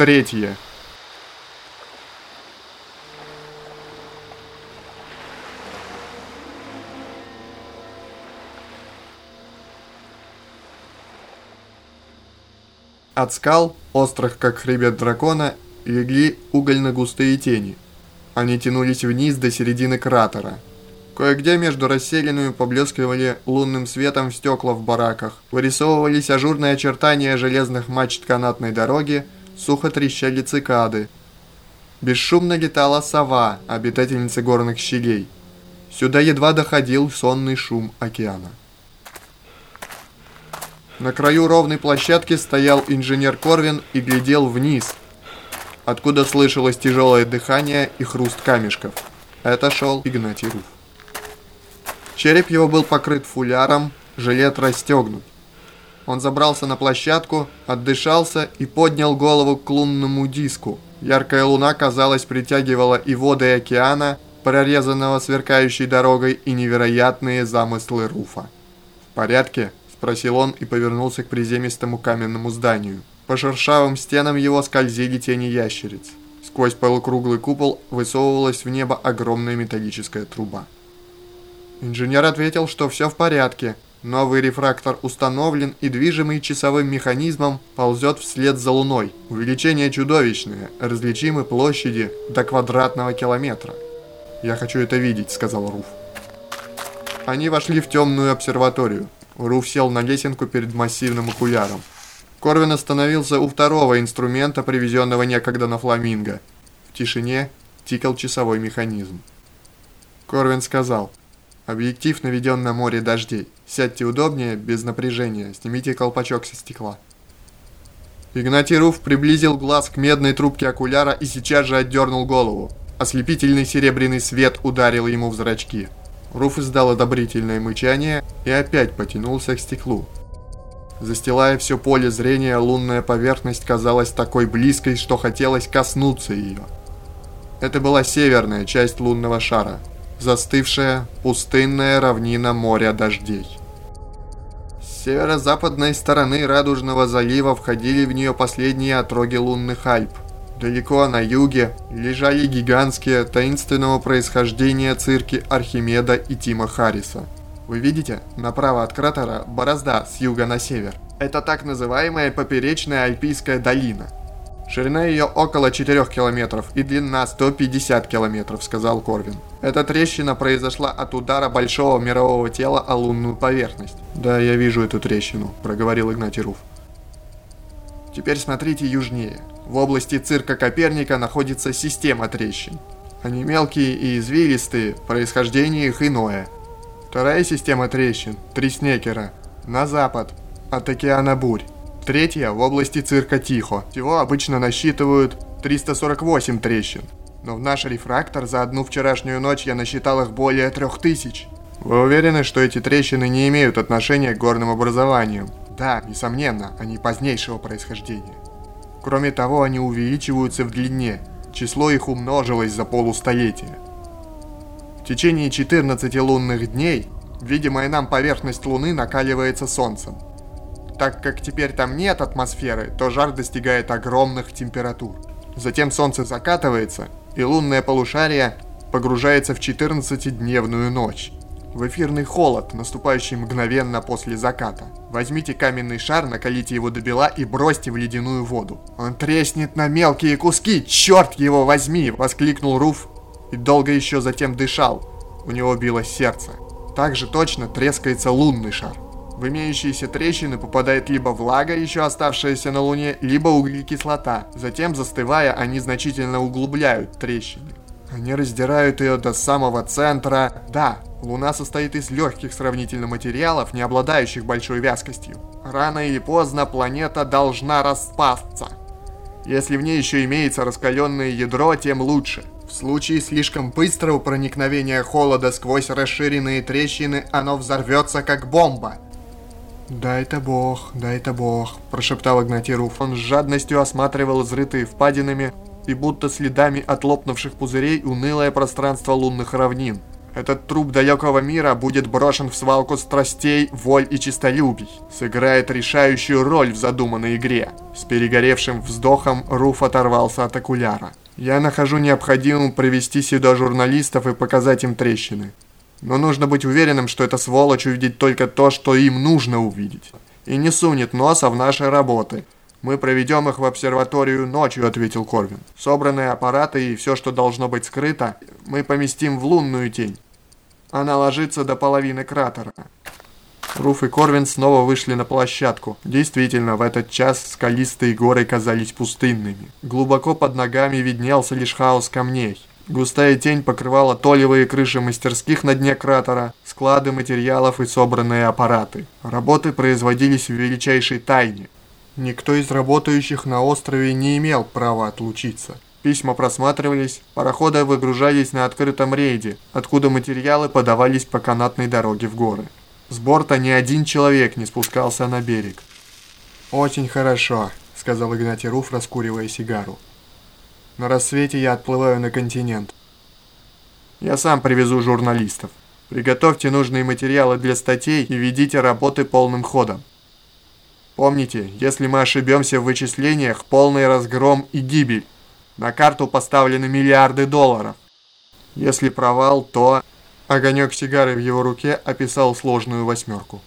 Третье. От скал, острых как хребет дракона, легли угольно-густые тени. Они тянулись вниз до середины кратера. Кое-где между расселенными поблескивали лунным светом стекла в бараках, вырисовывались ажурные очертания железных мачт канатной дороги, сухо трещали цикады. Бесшумно летала сова, обитательница горных щелей. Сюда едва доходил сонный шум океана. На краю ровной площадки стоял инженер Корвин и глядел вниз, откуда слышалось тяжелое дыхание и хруст камешков. Это шел Игнатий Руф. Череп его был покрыт фуляром, жилет расстегнут. Он забрался на площадку, отдышался и поднял голову к лунному диску. Яркая луна, казалось, притягивала и воды океана, прорезанного сверкающей дорогой, и невероятные замыслы Руфа. «В порядке?» – спросил он и повернулся к приземистому каменному зданию. По шершавым стенам его скользили тени ящериц. Сквозь полукруглый купол высовывалась в небо огромная металлическая труба. Инженер ответил, что все в порядке. Новый рефрактор установлен и движимый часовым механизмом ползет вслед за Луной. Увеличение чудовищное, различимы площади до квадратного километра. «Я хочу это видеть», — сказал Руф. Они вошли в темную обсерваторию. Руф сел на лесенку перед массивным окуляром. Корвин остановился у второго инструмента, привезенного некогда на фламинго. В тишине тикал часовой механизм. Корвин сказал, «Объектив наведен на море дождей. Сядьте удобнее, без напряжения, снимите колпачок со стекла». Игнатий Руф приблизил глаз к медной трубке окуляра и сейчас же отдернул голову. Ослепительный серебряный свет ударил ему в зрачки. Руф издал одобрительное мычание и опять потянулся к стеклу. Застилая все поле зрения, лунная поверхность казалась такой близкой, что хотелось коснуться ее. Это была северная часть лунного шара, застывшая, пустынная равнина моря дождей. Северо-западной стороны Радужного залива входили в нее последние отроги лунных Альп. Далеко на юге лежали гигантские таинственного происхождения цирки Архимеда и Тима Харриса – вы видите, направо от кратера борозда с юга на север. Это так называемая поперечная Альпийская долина. Ширина ее около 4 километров и длина 150 километров, сказал Корвин. Эта трещина произошла от удара большого мирового тела о лунную поверхность. Да, я вижу эту трещину, проговорил Игнатий Руф. Теперь смотрите южнее. В области цирка Коперника находится система трещин. Они мелкие и извилистые, происхождение их иное – Вторая система трещин, три снекера, на запад, от океана Бурь. Третья в области цирка Тихо. Всего обычно насчитывают 348 трещин. Но в наш рефрактор за одну вчерашнюю ночь я насчитал их более 3000. Вы уверены, что эти трещины не имеют отношения к горным образованиям? Да, несомненно, они позднейшего происхождения. Кроме того, они увеличиваются в длине. Число их умножилось за полустолетия. В течение 14 лунных дней видимая нам поверхность Луны накаливается Солнцем. Так как теперь там нет атмосферы, то жар достигает огромных температур. Затем Солнце закатывается, и лунное полушарие погружается в 14-дневную ночь. В эфирный холод, наступающий мгновенно после заката. Возьмите каменный шар, накалите его до бела и бросьте в ледяную воду. Он треснет на мелкие куски, черт его возьми! Воскликнул Руф, и долго еще затем дышал. У него билось сердце. Так же точно трескается лунный шар. В имеющиеся трещины попадает либо влага, еще оставшаяся на Луне, либо углекислота. Затем, застывая, они значительно углубляют трещины. Они раздирают ее до самого центра. Да, Луна состоит из легких сравнительно материалов, не обладающих большой вязкостью. Рано или поздно планета должна распасться. Если в ней еще имеется раскаленное ядро, тем лучше. В случае слишком быстрого проникновения холода сквозь расширенные трещины, оно взорвется как бомба. «Да это бог, да это бог», – прошептал Игнатий Руф. Он с жадностью осматривал изрытые впадинами и будто следами от лопнувших пузырей унылое пространство лунных равнин. Этот труп далекого мира будет брошен в свалку страстей, воль и честолюбий. Сыграет решающую роль в задуманной игре. С перегоревшим вздохом Руф оторвался от окуляра. Я нахожу необходимым провести сюда журналистов и показать им трещины. Но нужно быть уверенным, что эта сволочь увидит только то, что им нужно увидеть. И не сунет носа в наши работы. «Мы проведем их в обсерваторию ночью», — ответил Корвин. «Собранные аппараты и все, что должно быть скрыто, мы поместим в лунную тень. Она ложится до половины кратера». Руф и Корвин снова вышли на площадку. Действительно, в этот час скалистые горы казались пустынными. Глубоко под ногами виднелся лишь хаос камней. Густая тень покрывала толевые крыши мастерских на дне кратера, склады материалов и собранные аппараты. Работы производились в величайшей тайне. Никто из работающих на острове не имел права отлучиться. Письма просматривались, пароходы выгружались на открытом рейде, откуда материалы подавались по канатной дороге в горы. С борта ни один человек не спускался на берег. «Очень хорошо», — сказал Игнатий Руф, раскуривая сигару. «На рассвете я отплываю на континент. Я сам привезу журналистов. Приготовьте нужные материалы для статей и ведите работы полным ходом. Помните, если мы ошибемся в вычислениях, полный разгром и гибель. На карту поставлены миллиарды долларов. Если провал, то... Огонек сигары в его руке описал сложную восьмерку.